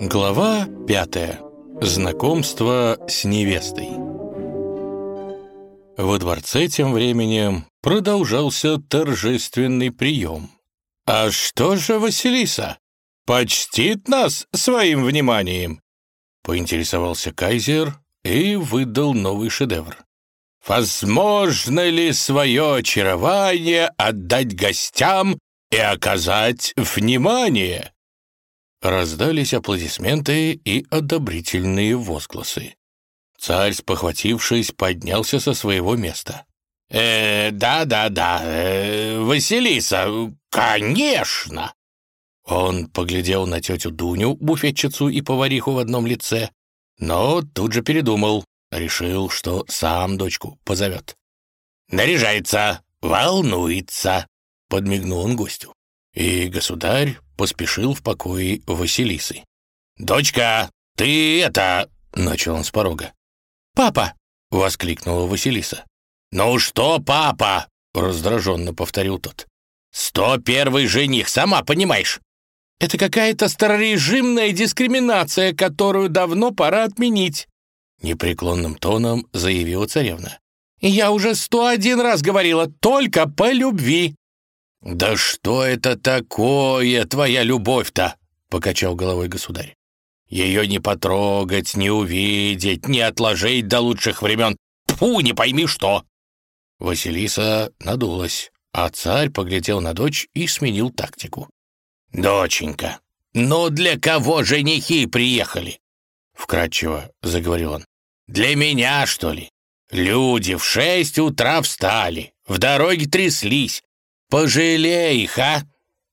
Глава пятая. Знакомство с невестой. Во дворце тем временем продолжался торжественный прием. «А что же Василиса? Почтит нас своим вниманием?» Поинтересовался кайзер и выдал новый шедевр. «Возможно ли свое очарование отдать гостям и оказать внимание?» Раздались аплодисменты и одобрительные возгласы. Царь, спохватившись, поднялся со своего места. «Э, да-да-да, э, Василиса, конечно!» Он поглядел на тетю Дуню, буфетчицу и повариху в одном лице, но тут же передумал, решил, что сам дочку позовет. «Наряжается, волнуется», — подмигнул он гостю. И государь поспешил в покое Василисы. «Дочка, ты это...» — начал он с порога. «Папа!» — воскликнула Василиса. «Ну что, папа?» — раздраженно повторил тот. «Сто первый жених, сама понимаешь». «Это какая-то старорежимная дискриминация, которую давно пора отменить», — непреклонным тоном заявила царевна. «Я уже сто один раз говорила, только по любви». «Да что это такое, твоя любовь-то?» — покачал головой государь. «Ее не потрогать, не увидеть, не отложить до лучших времен. Фу, не пойми что!» Василиса надулась, а царь поглядел на дочь и сменил тактику. «Доченька, ну для кого женихи приехали?» Вкратчиво заговорил он. «Для меня, что ли? Люди в шесть утра встали, в дороге тряслись, Пожалей их, а?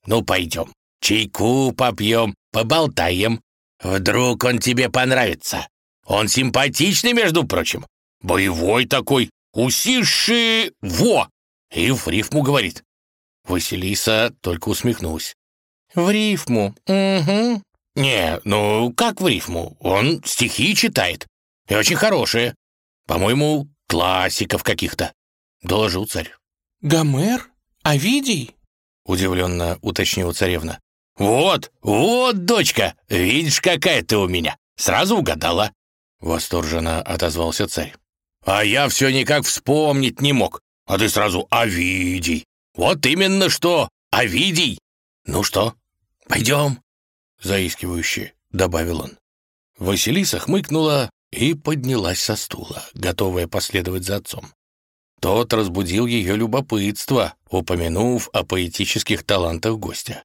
Ну, пойдем, чайку попьем, поболтаем. Вдруг он тебе понравится. Он симпатичный, между прочим. Боевой такой, усиши, во!» И в рифму говорит. Василиса только усмехнулась. «В рифму? Угу». «Не, ну как в рифму? Он стихи читает. И очень хорошие. По-моему, классиков каких-то», — доложил царь. «Гомер?» «Овидий?» — удивленно уточнила царевна. «Вот, вот, дочка, видишь, какая ты у меня! Сразу угадала!» Восторженно отозвался царь. «А я все никак вспомнить не мог, а ты сразу Овидий! Вот именно что, Овидий! Ну что, пойдем?» Заискивающе добавил он. Василиса хмыкнула и поднялась со стула, готовая последовать за отцом. Тот разбудил ее любопытство, упомянув о поэтических талантах гостя.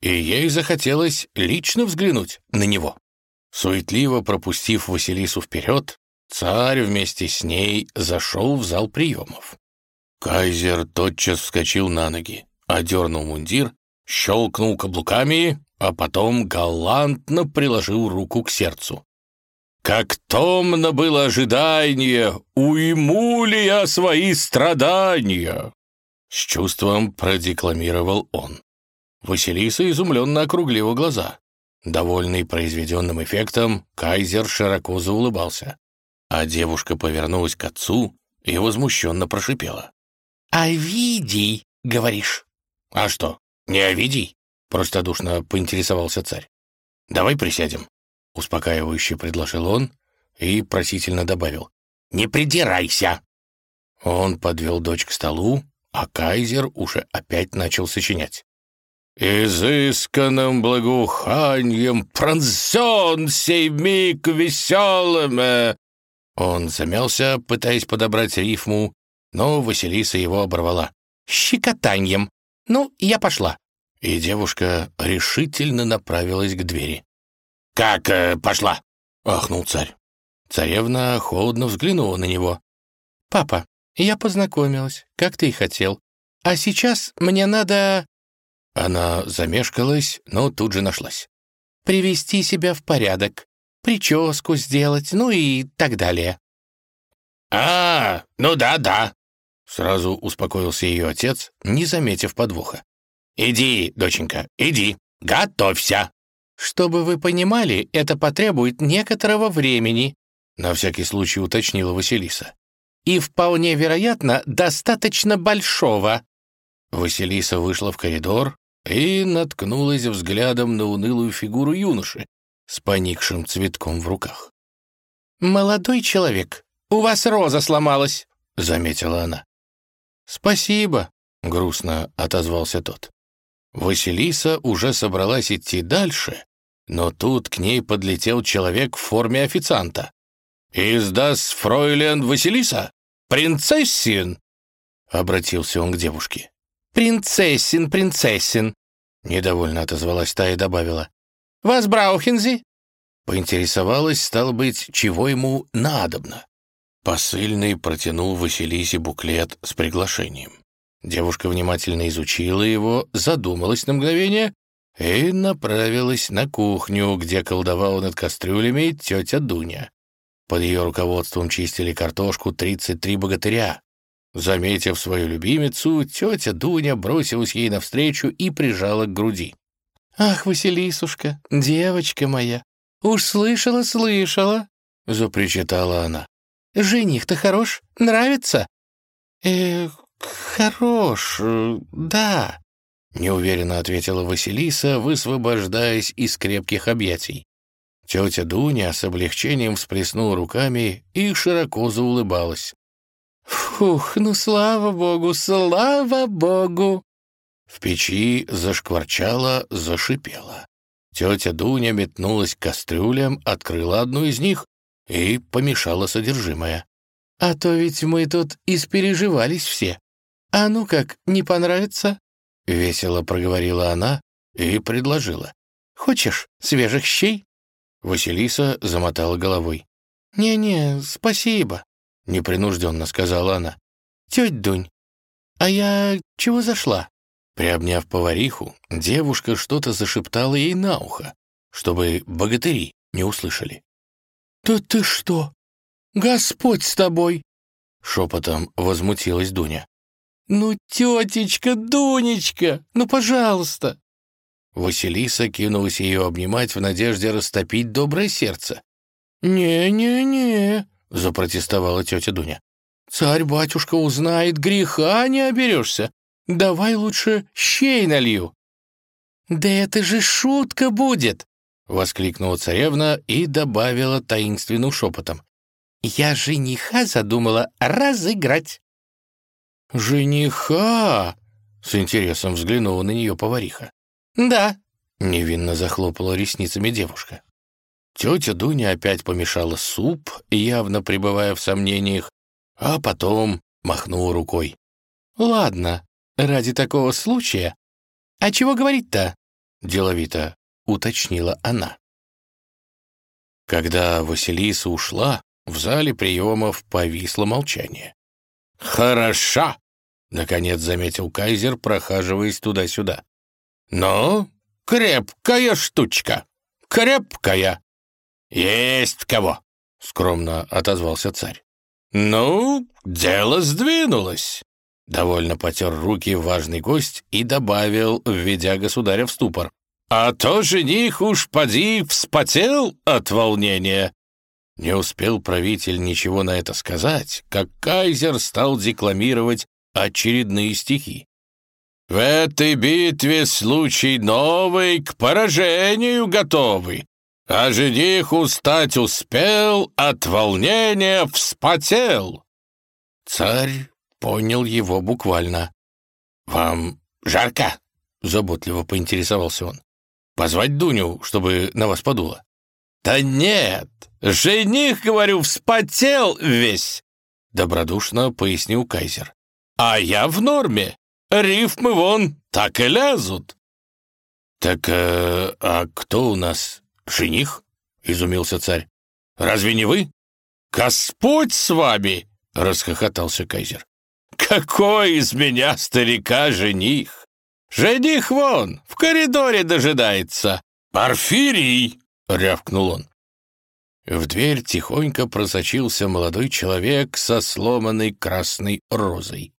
И ей захотелось лично взглянуть на него. Суетливо пропустив Василису вперед, царь вместе с ней зашел в зал приемов. Кайзер тотчас вскочил на ноги, одернул мундир, щелкнул каблуками, а потом галантно приложил руку к сердцу. Как томно было ожидание, уйму ли я свои страдания? С чувством продекламировал он. Василиса изумленно округлила глаза. Довольный произведенным эффектом, кайзер широко заулыбался. А девушка повернулась к отцу и возмущенно прошипела. «Овидий, говоришь?» «А что, не Овидий?» — простодушно поинтересовался царь. «Давай присядем. — успокаивающе предложил он и просительно добавил. «Не придирайся!» Он подвел дочь к столу, а кайзер уже опять начал сочинять. «Изысканным благоуханием пронзен сей миг веселым!» Он замялся, пытаясь подобрать рифму, но Василиса его оборвала. «Щекотаньем! Ну, я пошла!» И девушка решительно направилась к двери. «Как э, пошла?» — ахнул царь. Царевна холодно взглянула на него. «Папа, я познакомилась, как ты и хотел. А сейчас мне надо...» Она замешкалась, но тут же нашлась. «Привести себя в порядок, прическу сделать, ну и так далее». «А, ну да-да», — сразу успокоился ее отец, не заметив подвоха. «Иди, доченька, иди, готовься». «Чтобы вы понимали, это потребует некоторого времени», на всякий случай уточнила Василиса. «И вполне вероятно, достаточно большого». Василиса вышла в коридор и наткнулась взглядом на унылую фигуру юноши, с поникшим цветком в руках. «Молодой человек, у вас роза сломалась», — заметила она. «Спасибо», — грустно отозвался тот. Василиса уже собралась идти дальше, но тут к ней подлетел человек в форме официанта. «Из дас фройлен Василиса? Принцессин?» — обратился он к девушке. «Принцессин, принцессин», — недовольно отозвалась та и добавила. «Вас браухензи?» Поинтересовалась, стало быть, чего ему надобно. Посыльный протянул Василисе буклет с приглашением. Девушка внимательно изучила его, задумалась на мгновение и направилась на кухню, где колдовала над кастрюлями тетя Дуня. Под ее руководством чистили картошку 33 богатыря. Заметив свою любимицу, тетя Дуня бросилась ей навстречу и прижала к груди. «Ах, Василисушка, девочка моя, уж слышала, слышала!» — запричитала она. «Жених-то хорош, нравится?» «Эх, хорош, да», — неуверенно ответила Василиса, высвобождаясь из крепких объятий. Тетя Дуня с облегчением всплеснула руками и широко заулыбалась. «Фух, ну слава богу, слава богу!» В печи зашкварчало, зашипело. Тетя Дуня метнулась к кастрюлям, открыла одну из них и помешала содержимое. «А то ведь мы тут испереживались все. А ну как, не понравится?» Весело проговорила она и предложила. «Хочешь свежих щей?» Василиса замотала головой. «Не-не, спасибо», — непринужденно сказала она. «Тетя Дунь, а я чего зашла?» Приобняв повариху, девушка что-то зашептала ей на ухо, чтобы богатыри не услышали. «Да ты что? Господь с тобой!» Шепотом возмутилась Дуня. «Ну, тетечка, Дунечка, ну, пожалуйста!» Василиса кинулась ее обнимать в надежде растопить доброе сердце. «Не-не-не», — запротестовала тетя Дуня. «Царь-батюшка узнает, греха не оберешься. Давай лучше щей налью». «Да это же шутка будет!» — воскликнула царевна и добавила таинственным шепотом. «Я жениха задумала разыграть». «Жениха?» — с интересом взглянула на нее повариха. «Да», — невинно захлопала ресницами девушка. Тетя Дуня опять помешала суп, явно пребывая в сомнениях, а потом махнула рукой. «Ладно, ради такого случая. А чего говорить-то?» — деловито уточнила она. Когда Василиса ушла, в зале приемов повисло молчание. «Хороша!» — наконец заметил кайзер, прохаживаясь туда-сюда. «Ну, крепкая штучка, крепкая!» «Есть кого!» — скромно отозвался царь. «Ну, дело сдвинулось!» Довольно потер руки важный гость и добавил, введя государя в ступор. «А то жених уж поди вспотел от волнения!» Не успел правитель ничего на это сказать, как кайзер стал декламировать очередные стихи. В этой битве случай новый, к поражению готовый. А жених устать успел, от волнения вспотел. Царь понял его буквально. «Вам жарко?» — заботливо поинтересовался он. «Позвать Дуню, чтобы на вас подуло?» «Да нет, жених, говорю, вспотел весь!» — добродушно пояснил кайзер. «А я в норме. Рифмы вон так и лезут. «Так, э, а кто у нас жених?» — изумился царь. «Разве не вы?» «Господь с вами!» — расхохотался кайзер. «Какой из меня старика жених? Жених вон, в коридоре дожидается. Порфирий!» — рявкнул он. В дверь тихонько просочился молодой человек со сломанной красной розой.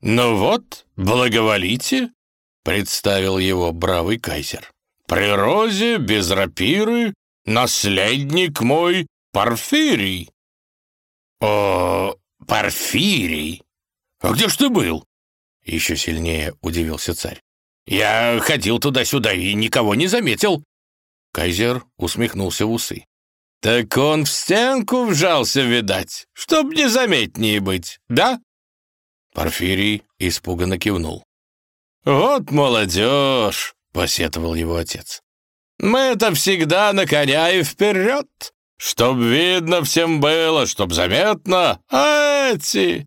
«Ну вот, благоволите», — представил его бравый кайзер. «При розе, без рапиры, наследник мой Порфирий». «О, Порфирий! А где ж ты был?» Еще сильнее удивился царь. «Я ходил туда-сюда и никого не заметил». Кайзер усмехнулся в усы. «Так он в стенку вжался, видать, чтоб незаметнее быть, да?» Порфирий испуганно кивнул. «Вот молодежь!» — посетовал его отец. «Мы-то всегда на коня и вперед, чтоб видно всем было, чтоб заметно, а эти...»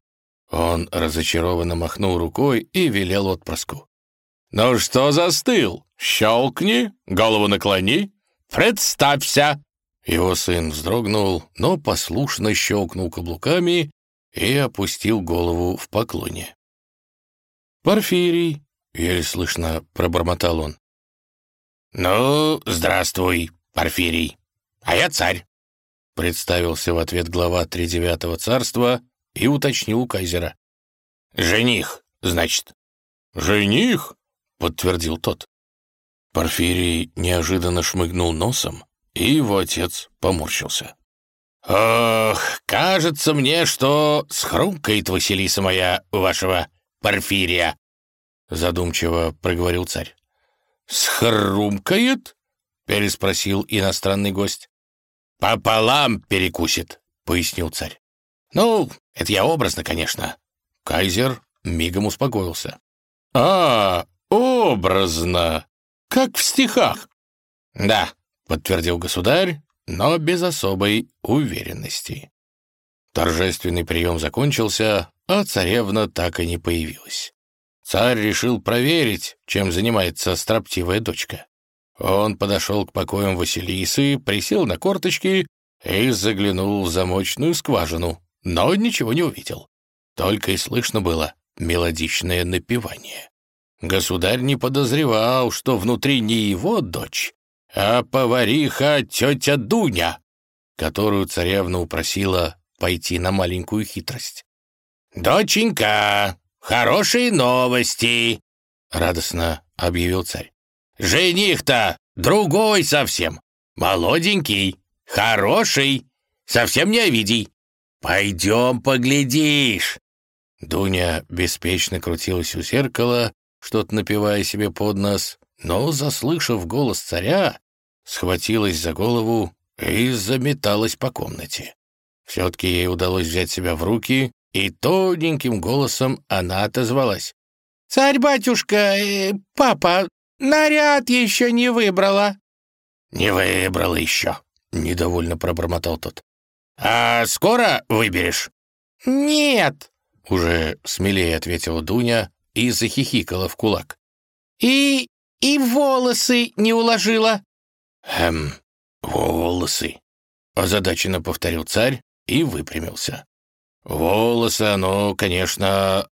Он разочарованно махнул рукой и велел отпрыску. «Ну что застыл? Щелкни, голову наклони, представься!» Его сын вздрогнул, но послушно щелкнул каблуками и опустил голову в поклоне. «Порфирий!» — еле слышно пробормотал он. «Ну, здравствуй, Порфирий, а я царь!» Представился в ответ глава Тридевятого царства и уточнил у кайзера. «Жених, значит?» «Жених?» — подтвердил тот. Порфирий неожиданно шмыгнул носом, и его отец поморщился. «Ох, кажется мне, что схрумкает Василиса моя вашего Порфирия», — задумчиво проговорил царь. «Схрумкает?» — переспросил иностранный гость. «Пополам перекусит», — пояснил царь. «Ну, это я образно, конечно». Кайзер мигом успокоился. «А, образно, как в стихах». «Да», — подтвердил государь, но без особой уверенности. Торжественный прием закончился, а царевна так и не появилась. Царь решил проверить, чем занимается строптивая дочка. Он подошел к покоям Василисы, присел на корточки и заглянул в замочную скважину, но ничего не увидел. Только и слышно было мелодичное напевание. Государь не подозревал, что внутри не его дочь, а повариха тетя Дуня, которую царевна упросила пойти на маленькую хитрость. «Доченька, хорошие новости!» — радостно объявил царь. «Жених-то другой совсем, молоденький, хороший, совсем не овидий. Пойдем поглядишь!» Дуня беспечно крутилась у зеркала, что-то напивая себе под нос, но, заслышав голос царя, схватилась за голову и заметалась по комнате. Все-таки ей удалось взять себя в руки, и тоненьким голосом она отозвалась. «Царь-батюшка, э, папа, наряд еще не выбрала». «Не выбрала еще», — недовольно пробормотал тот. «А скоро выберешь?» «Нет», — уже смелее ответила Дуня и захихикала в кулак. «И... и волосы не уложила». «Эм, волосы», — озадаченно повторил царь и выпрямился. «Волосы, оно, конечно...»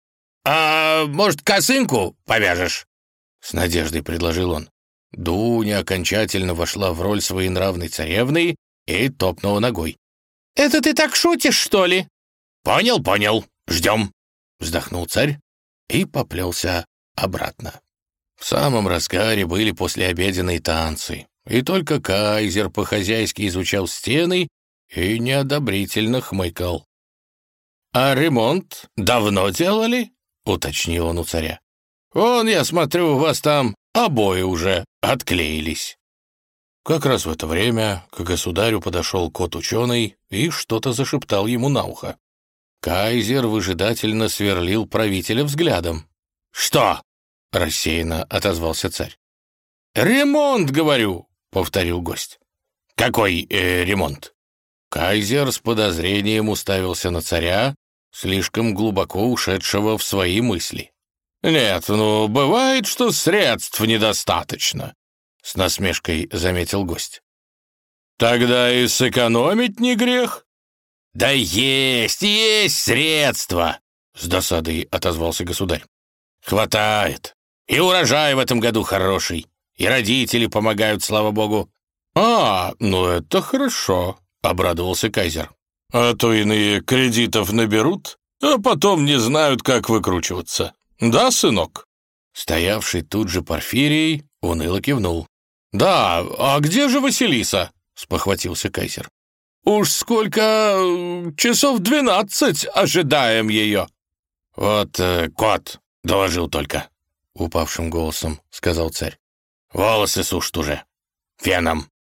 «А может, косынку повяжешь?» С надеждой предложил он. Дуня окончательно вошла в роль своей нравной царевны и топнула ногой. «Это ты так шутишь, что ли?» «Понял, понял. Ждем», — вздохнул царь и поплелся обратно. В самом разгаре были послеобеденные танцы, и только кайзер по-хозяйски изучал стены и неодобрительно хмыкал. «А ремонт давно делали?» — уточнил он у царя. «Вон, я смотрю, у вас там обои уже отклеились». Как раз в это время к государю подошел кот-ученый и что-то зашептал ему на ухо. Кайзер выжидательно сверлил правителя взглядом. «Что?» — рассеянно отозвался царь. «Ремонт, говорю», — повторил гость. «Какой э, ремонт?» Кайзер с подозрением уставился на царя, слишком глубоко ушедшего в свои мысли. «Нет, ну, бывает, что средств недостаточно», — с насмешкой заметил гость. «Тогда и сэкономить не грех». «Да есть, есть средства!» — с досадой отозвался государь. «Хватает. И урожай в этом году хороший, и родители помогают, слава богу». «А, ну это хорошо», — обрадовался Кайзер. А то иные кредитов наберут, а потом не знают, как выкручиваться. Да, сынок?» Стоявший тут же Порфирий уныло кивнул. «Да, а где же Василиса?» — спохватился Кайзер. «Уж сколько... часов двенадцать ожидаем ее». «Вот э, кот доложил только», — упавшим голосом сказал царь. «Волосы сушат уже. Феном».